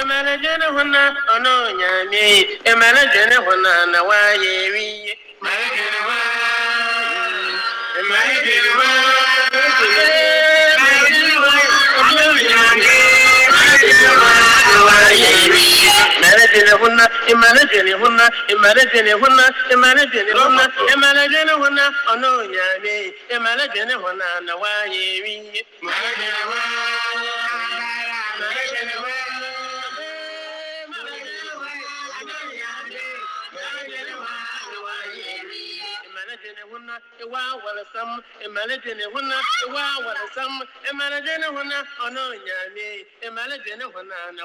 emere jene hụna ọnụ nyamie emere jene hụna na wiye emere jene hụna emere jene hụna emere jene na waye wiye emalejene huna iwa wala sam emalejene huna iwa wala sam emalejene huna ono nyame emalejene huna na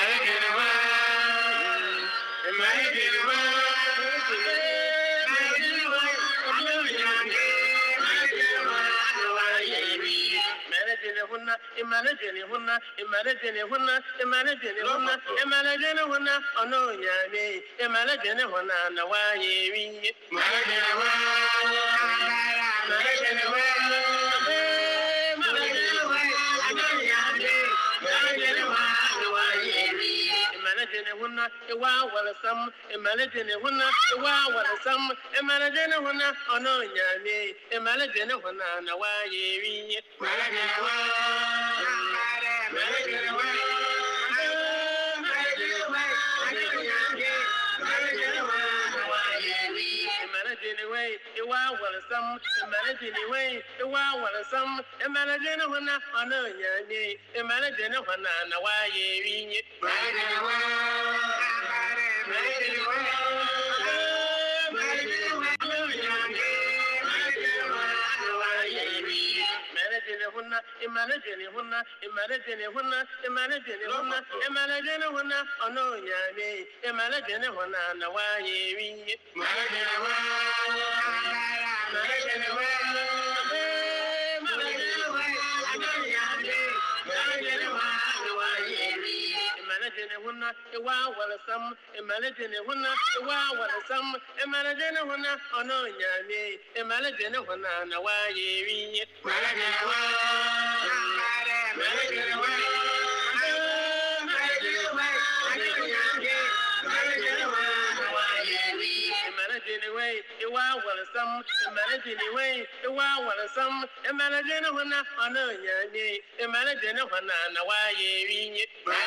waye wiye emalejene we iwa wala sam emalejene we iwa wala sam emalejene huna ono nyame na waye wiye emere jene hụna emere jene hụna emere jene hụna emere jene hụna emere jene hụna ọnụ nyame emere jene hụna na waye wiye emalejene huna iwa wala sam wiye emalejene we iwa wala sam emalejene we iwa wala sam emalejene huna ono nyame emalejene huna na waye huna emalejene huna emalejene huna emalejene huna emalejene huna ono nyame huna na waye wiye emalejene huna iwa wala sam emalejene huna iwa wala sam emalejene huna ono nyame emalejene huna na waye wiye emalejene we iwa wala sam emalejene we iwa wala sam emalejene huna ono nyame emalejene huna na waye wiye Thank you.